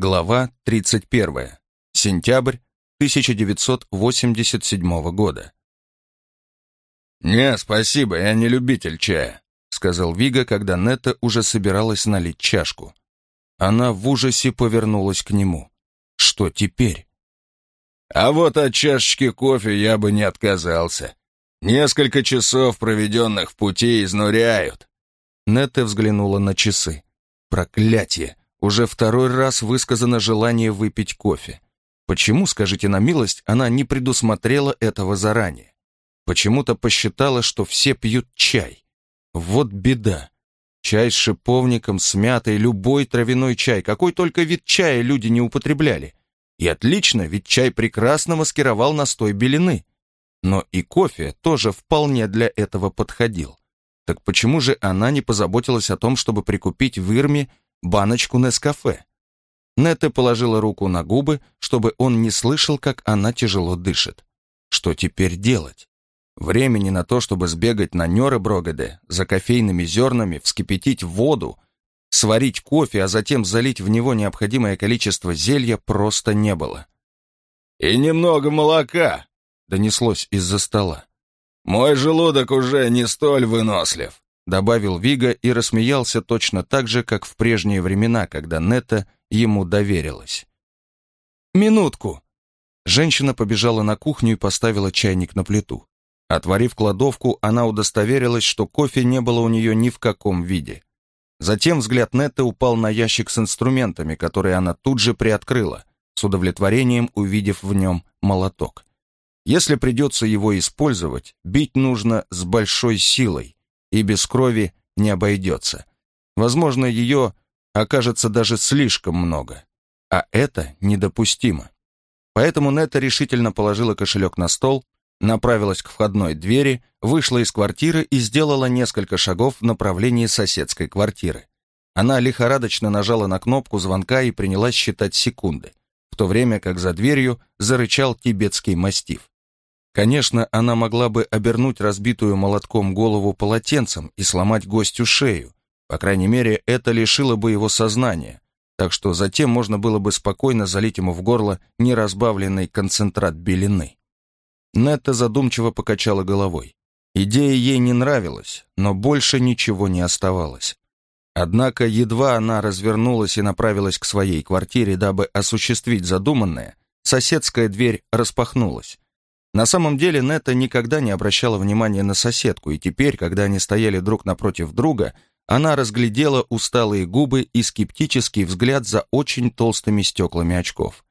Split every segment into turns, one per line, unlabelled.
Глава 31. Сентябрь 1987 года. «Не, спасибо, я не любитель чая», — сказал Вига, когда Нета уже собиралась налить чашку. Она в ужасе повернулась к нему. «Что теперь?» «А вот от чашечки кофе я бы не отказался. Несколько часов, проведенных в пути, изнуряют». Нетта взглянула на часы. «Проклятие! Уже второй раз высказано желание выпить кофе. Почему, скажите на милость, она не предусмотрела этого заранее? Почему-то посчитала, что все пьют чай. Вот беда. Чай с шиповником, с мятой, любой травяной чай, какой только вид чая люди не употребляли. И отлично, ведь чай прекрасно маскировал настой белины. Но и кофе тоже вполне для этого подходил. Так почему же она не позаботилась о том, чтобы прикупить в Ирме баночку Нескафе. Нетта положила руку на губы, чтобы он не слышал, как она тяжело дышит. Что теперь делать? Времени на то, чтобы сбегать на Нёреброгеде за кофейными зернами, вскипятить воду, сварить кофе, а затем залить в него необходимое количество зелья, просто не было. «И немного молока», — донеслось из-за стола. «Мой желудок уже не столь вынослив» добавил Вига и рассмеялся точно так же, как в прежние времена, когда Нета ему доверилась. «Минутку!» Женщина побежала на кухню и поставила чайник на плиту. Отворив кладовку, она удостоверилась, что кофе не было у нее ни в каком виде. Затем взгляд Нетты упал на ящик с инструментами, который она тут же приоткрыла, с удовлетворением увидев в нем молоток. Если придется его использовать, бить нужно с большой силой, и без крови не обойдется. Возможно, ее окажется даже слишком много. А это недопустимо. Поэтому Нета решительно положила кошелек на стол, направилась к входной двери, вышла из квартиры и сделала несколько шагов в направлении соседской квартиры. Она лихорадочно нажала на кнопку звонка и принялась считать секунды, в то время как за дверью зарычал тибетский мастиф. Конечно, она могла бы обернуть разбитую молотком голову полотенцем и сломать гостю шею. По крайней мере, это лишило бы его сознания. Так что затем можно было бы спокойно залить ему в горло неразбавленный концентрат белины. Нетта задумчиво покачала головой. Идея ей не нравилась, но больше ничего не оставалось. Однако едва она развернулась и направилась к своей квартире, дабы осуществить задуманное, соседская дверь распахнулась. На самом деле Нета никогда не обращала внимания на соседку, и теперь, когда они стояли друг напротив друга, она разглядела усталые губы и скептический взгляд за очень толстыми стеклами очков.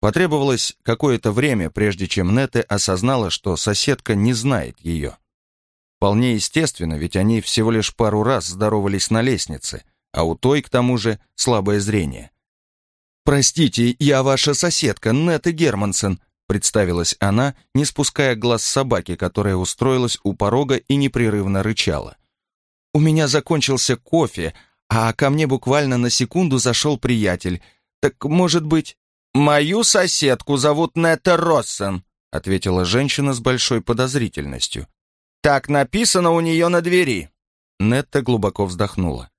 Потребовалось какое-то время, прежде чем Нета осознала, что соседка не знает ее. Вполне естественно, ведь они всего лишь пару раз здоровались на лестнице, а у той, к тому же, слабое зрение. «Простите, я ваша соседка, Нета Германсон», представилась она, не спуская глаз собаки, которая устроилась у порога и непрерывно рычала. «У меня закончился кофе, а ко мне буквально на секунду зашел приятель. Так, может быть...» «Мою соседку зовут Нетта Россен», ответила женщина с большой подозрительностью. «Так написано у нее на двери». Нетта глубоко вздохнула.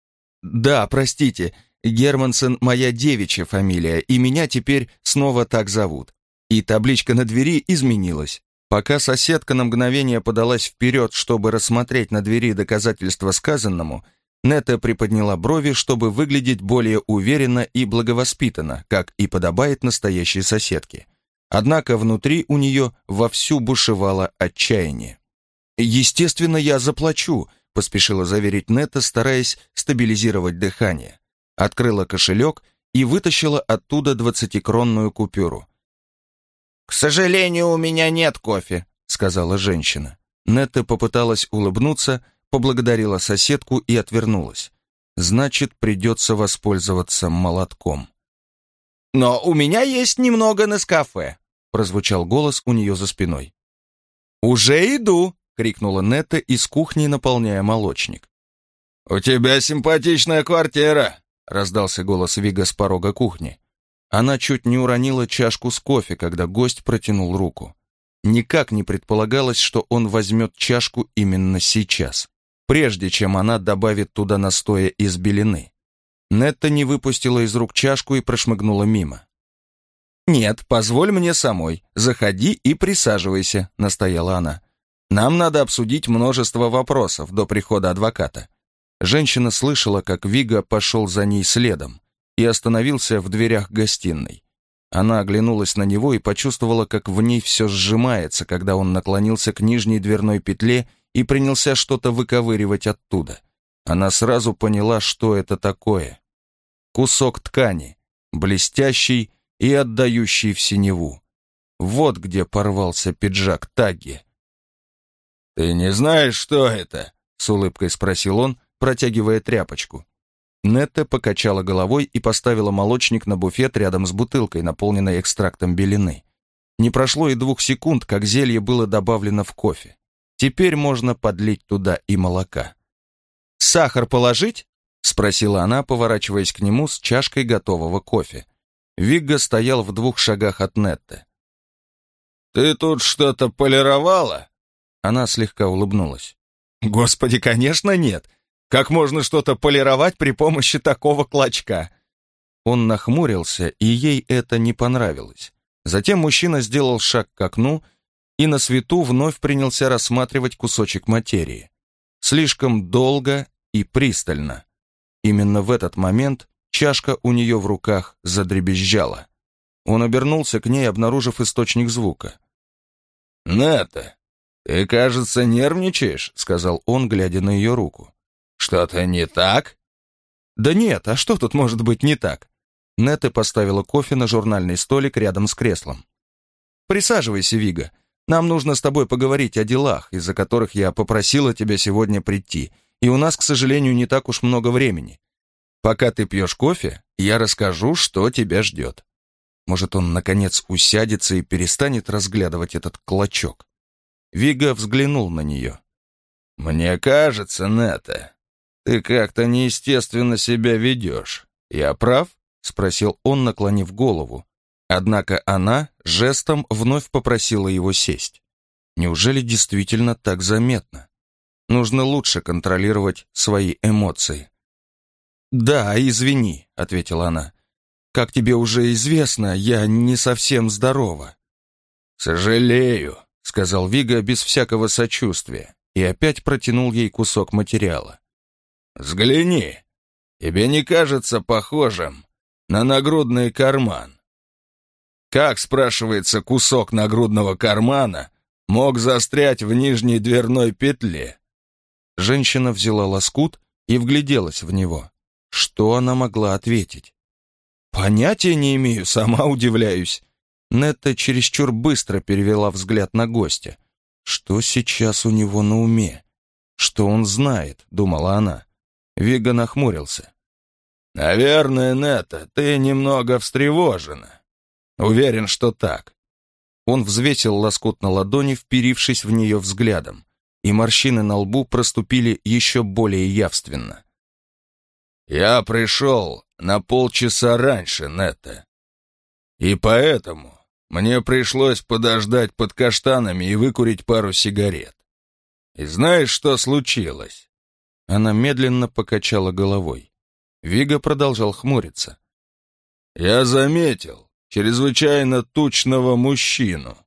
«Да, простите, Германсен моя девичья фамилия, и меня теперь снова так зовут и табличка на двери изменилась. Пока соседка на мгновение подалась вперед, чтобы рассмотреть на двери доказательства сказанному, Нета приподняла брови, чтобы выглядеть более уверенно и благовоспитанно, как и подобает настоящей соседке. Однако внутри у нее вовсю бушевало отчаяние. «Естественно, я заплачу», — поспешила заверить Нета, стараясь стабилизировать дыхание. Открыла кошелек и вытащила оттуда двадцатикронную купюру.
«К сожалению, у меня нет кофе», — сказала женщина.
Нетта попыталась улыбнуться, поблагодарила соседку и отвернулась. Значит, придется воспользоваться молотком.
«Но у меня есть немного на кафе», — прозвучал голос у нее за спиной.
«Уже иду!» — крикнула Нетта из кухни, наполняя молочник.
«У тебя симпатичная квартира!»
— раздался голос Вига с порога кухни. Она чуть не уронила чашку с кофе, когда гость протянул руку. Никак не предполагалось, что он возьмет чашку именно сейчас, прежде чем она добавит туда настоя из белины. Нетта не выпустила из рук чашку и прошмыгнула мимо. «Нет, позволь мне самой. Заходи и присаживайся», — настояла она. «Нам надо обсудить множество вопросов до прихода адвоката». Женщина слышала, как Вига пошел за ней следом и остановился в дверях гостиной. Она оглянулась на него и почувствовала, как в ней все сжимается, когда он наклонился к нижней дверной петле и принялся что-то выковыривать оттуда. Она сразу поняла, что это такое. Кусок ткани, блестящий и отдающий в синеву. Вот где порвался пиджак Таги.
«Ты не знаешь, что это?» — с улыбкой спросил он, протягивая тряпочку.
Нетта покачала головой и поставила молочник на буфет рядом с бутылкой, наполненной экстрактом белины. Не прошло и двух секунд, как зелье было добавлено в кофе. Теперь можно подлить туда и молока. «Сахар положить?» — спросила она, поворачиваясь к нему с чашкой готового кофе. Вигга стоял в двух шагах от Нетты.
«Ты тут что-то полировала?»
Она слегка улыбнулась. «Господи, конечно нет. Как можно что-то полировать при помощи такого клочка?» Он нахмурился, и ей это не понравилось. Затем мужчина сделал шаг к окну и на свету вновь принялся рассматривать кусочек материи. Слишком долго и пристально. Именно в этот момент чашка у нее в руках задребезжала. Он обернулся к ней, обнаружив источник звука.
«Ната, ты, кажется, нервничаешь», — сказал он, глядя на ее руку. «Что-то не так?»
«Да нет, а что тут может быть не так?» Нетта поставила кофе на журнальный столик рядом с креслом. «Присаживайся, Вига. Нам нужно с тобой поговорить о делах, из-за которых я попросила тебя сегодня прийти, и у нас, к сожалению, не так уж много времени. Пока ты пьешь кофе, я расскажу, что тебя ждет». Может, он, наконец, усядется и перестанет разглядывать этот клочок. Вига взглянул на нее.
«Мне кажется, Нета, «Ты как-то неестественно себя ведешь. Я прав?» — спросил он, наклонив голову.
Однако она жестом вновь попросила его сесть. Неужели действительно так заметно? Нужно лучше контролировать свои эмоции. «Да, извини», — ответила она. «Как тебе уже известно, я не совсем здорова».
«Сожалею», — сказал Вига без всякого сочувствия
и опять протянул ей кусок материала.
Взгляни. Тебе не кажется похожим на нагрудный карман? Как, спрашивается, кусок нагрудного кармана мог застрять в нижней дверной петле?
Женщина взяла лоскут и вгляделась в него. Что она могла ответить? «Понятия не имею, сама удивляюсь». Нетта чересчур быстро перевела взгляд на гостя. «Что сейчас у него на уме? Что он знает?» — думала она. Вига нахмурился.
«Наверное, Нета, ты немного встревожена. Уверен, что так».
Он взвесил лоскут на ладони, вперившись в нее взглядом, и морщины на лбу проступили еще более явственно.
«Я пришел на полчаса раньше, Нета. И поэтому мне пришлось подождать под каштанами и выкурить пару сигарет. И знаешь, что случилось?
Она медленно покачала головой. Вига продолжал хмуриться.
«Я заметил чрезвычайно тучного мужчину.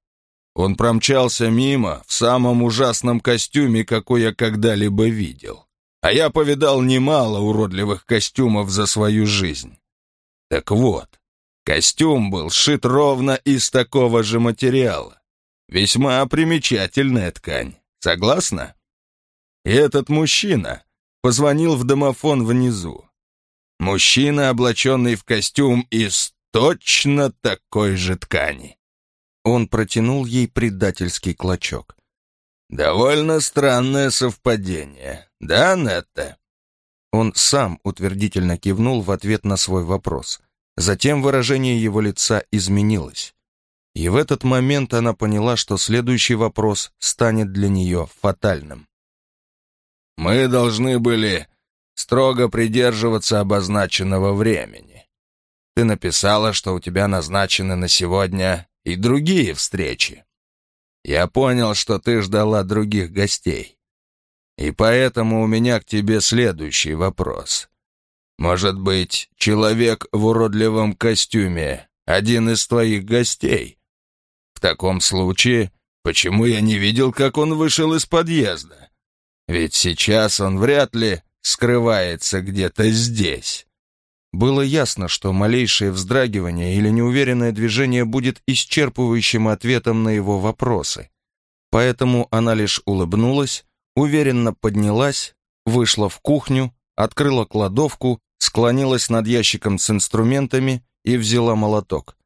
Он промчался мимо в самом ужасном костюме, какой я когда-либо видел. А я повидал немало уродливых костюмов за свою жизнь. Так вот, костюм был сшит ровно из такого же материала. Весьма примечательная ткань. Согласна? И этот мужчина позвонил в домофон внизу. Мужчина, облаченный в костюм из точно такой же ткани.
Он протянул ей предательский клочок.
«Довольно странное совпадение, да, Нетта?»
Он сам утвердительно кивнул в ответ на свой вопрос. Затем выражение его лица изменилось. И в этот момент она поняла, что следующий вопрос станет для нее фатальным.
Мы должны были строго придерживаться обозначенного времени. Ты написала, что у тебя назначены на сегодня и другие встречи. Я понял, что ты ждала других гостей. И поэтому у меня к тебе следующий вопрос. Может быть, человек в уродливом костюме — один из твоих гостей? В таком случае, почему я не видел, как он вышел из подъезда? Ведь сейчас он вряд ли скрывается где-то здесь.
Было ясно, что малейшее вздрагивание или неуверенное движение будет исчерпывающим ответом на его вопросы. Поэтому она лишь улыбнулась, уверенно поднялась, вышла в кухню, открыла кладовку, склонилась над ящиком с инструментами и взяла молоток.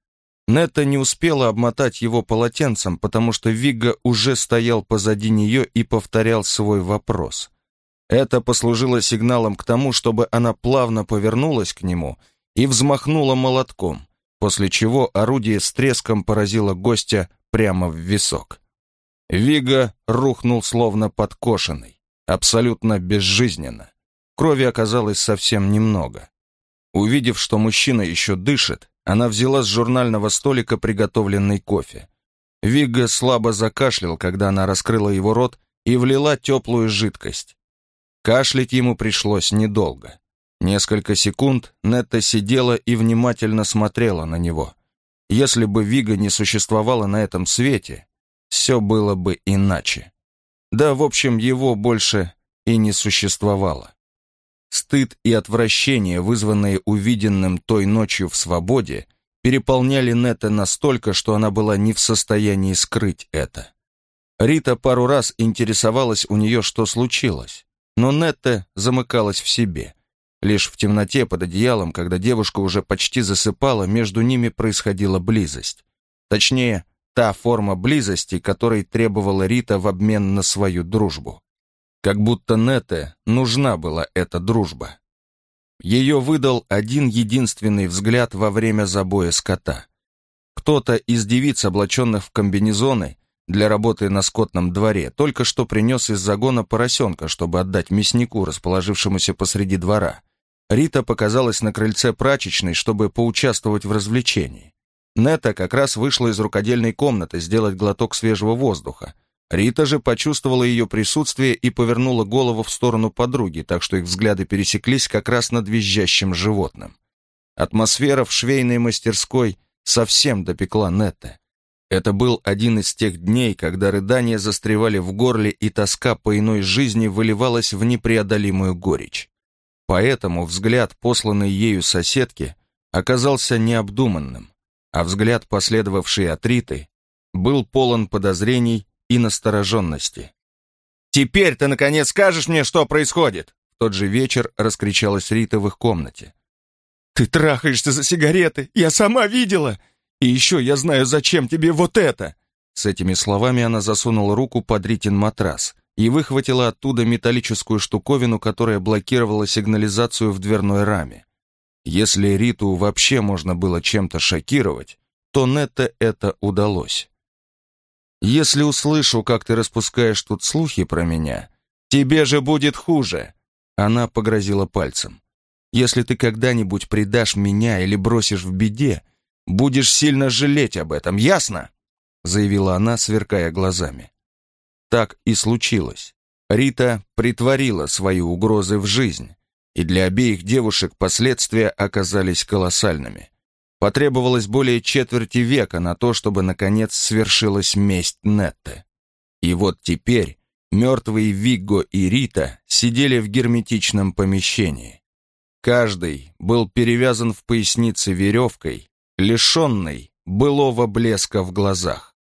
Нетта не успела обмотать его полотенцем, потому что Вигга уже стоял позади нее и повторял свой вопрос. Это послужило сигналом к тому, чтобы она плавно повернулась к нему и взмахнула молотком, после чего орудие с треском поразило гостя прямо в висок. Вига рухнул словно подкошенный, абсолютно безжизненно. Крови оказалось совсем немного. Увидев, что мужчина еще дышит, она взяла с журнального столика приготовленный кофе. Вигга слабо закашлял, когда она раскрыла его рот и влила теплую жидкость. Кашлять ему пришлось недолго. Несколько секунд Нетта сидела и внимательно смотрела на него. Если бы Вига не существовала на этом свете, все было бы иначе. Да, в общем, его больше и не существовало. Стыд и отвращение, вызванные увиденным той ночью в свободе, переполняли Нетта настолько, что она была не в состоянии скрыть это. Рита пару раз интересовалась у нее, что случилось. Но Нетта замыкалась в себе. Лишь в темноте под одеялом, когда девушка уже почти засыпала, между ними происходила близость. Точнее, та форма близости, которой требовала Рита в обмен на свою дружбу. Как будто Нетте нужна была эта дружба. Ее выдал один единственный взгляд во время забоя скота. Кто-то из девиц, облаченных в комбинезоны, для работы на скотном дворе, только что принес из загона поросенка, чтобы отдать мяснику, расположившемуся посреди двора. Рита показалась на крыльце прачечной, чтобы поучаствовать в развлечении. Нета как раз вышла из рукодельной комнаты сделать глоток свежего воздуха. Рита же почувствовала ее присутствие и повернула голову в сторону подруги, так что их взгляды пересеклись как раз над визжащим животным. Атмосфера в швейной мастерской совсем допекла Нетта. Это был один из тех дней, когда рыдания застревали в горле и тоска по иной жизни выливалась в непреодолимую горечь. Поэтому взгляд, посланный ею соседке, оказался необдуманным, а взгляд, последовавший от Риты, был полон подозрений и настороженности. «Теперь ты, наконец, скажешь мне, что происходит!» В тот же вечер раскричалась Рита в их комнате. «Ты трахаешься за сигареты! Я сама видела! И еще я знаю, зачем тебе вот это!» С этими словами она засунула руку под Ритин матрас и выхватила оттуда металлическую штуковину, которая блокировала сигнализацию в дверной раме. Если Риту вообще можно было чем-то шокировать, то Нетте это удалось. «Если услышу, как ты распускаешь тут слухи про меня, тебе же будет хуже!» Она погрозила пальцем. «Если ты когда-нибудь предашь меня или бросишь в беде, Будешь сильно жалеть об этом, ясно?» заявила она, сверкая глазами. Так и случилось. Рита притворила свои угрозы в жизнь, и для обеих девушек последствия оказались колоссальными. Потребовалось более четверти века на то, чтобы, наконец, свершилась месть Нетте. И вот теперь мертвые Вигго и Рита сидели в герметичном помещении. Каждый был перевязан в пояснице веревкой, лишенный былого блеска в глазах.